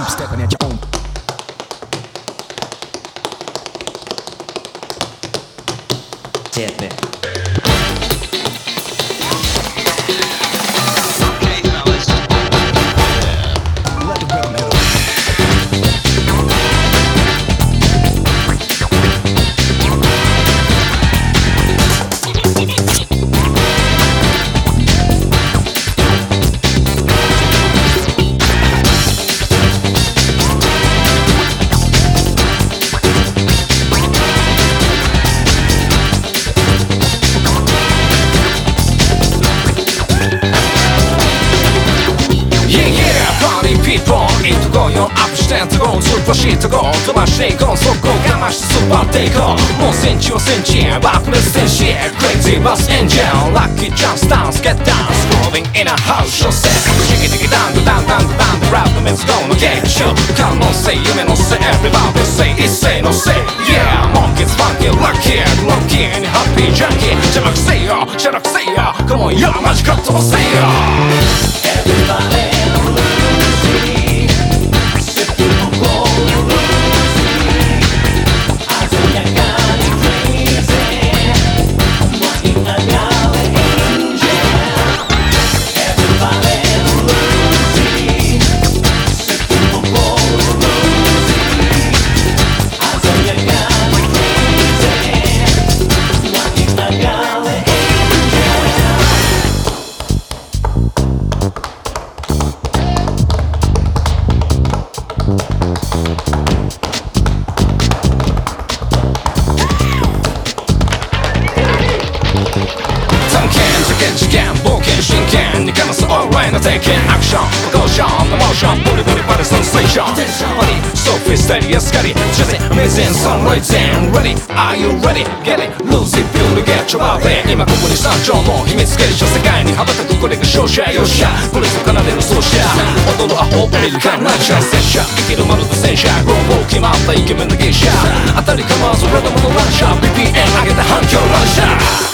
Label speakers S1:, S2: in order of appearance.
S1: keep stepping at your own.
S2: Tip it.
S3: こよアップしてとこ突っ走ってこう飛ばしていこうそこ我慢して突っ張っていこうもうセンチはセンチ爆裂戦士 Crazy bus engine Lucky jump stance get down Scrolling in a house show set シキテキダンドダンダンドダンドラップメンズドのゲームショー可能性夢のせ Everybody say 一斉のせ Yeah monkeys funky lucky lucky and happy junkie 邪魔くせよ邪魔くせよ Come on よマジカットのせよ探ンバディソフィステリアスカリジャズ Amazing sunrise and ready Are you ready? Get it Lose it Feel it Get your body. 今ここに山頂の秘密結社世界に羽ばたくこれが勝者よっしゃ。これぞ奏でる奏者踊るアホ見る観覧車戦車生きるまるで戦車。グロー決まったイケメンの芸者。当たりかまわずラダムのランシャー。BPM 上げて反響ランシャー。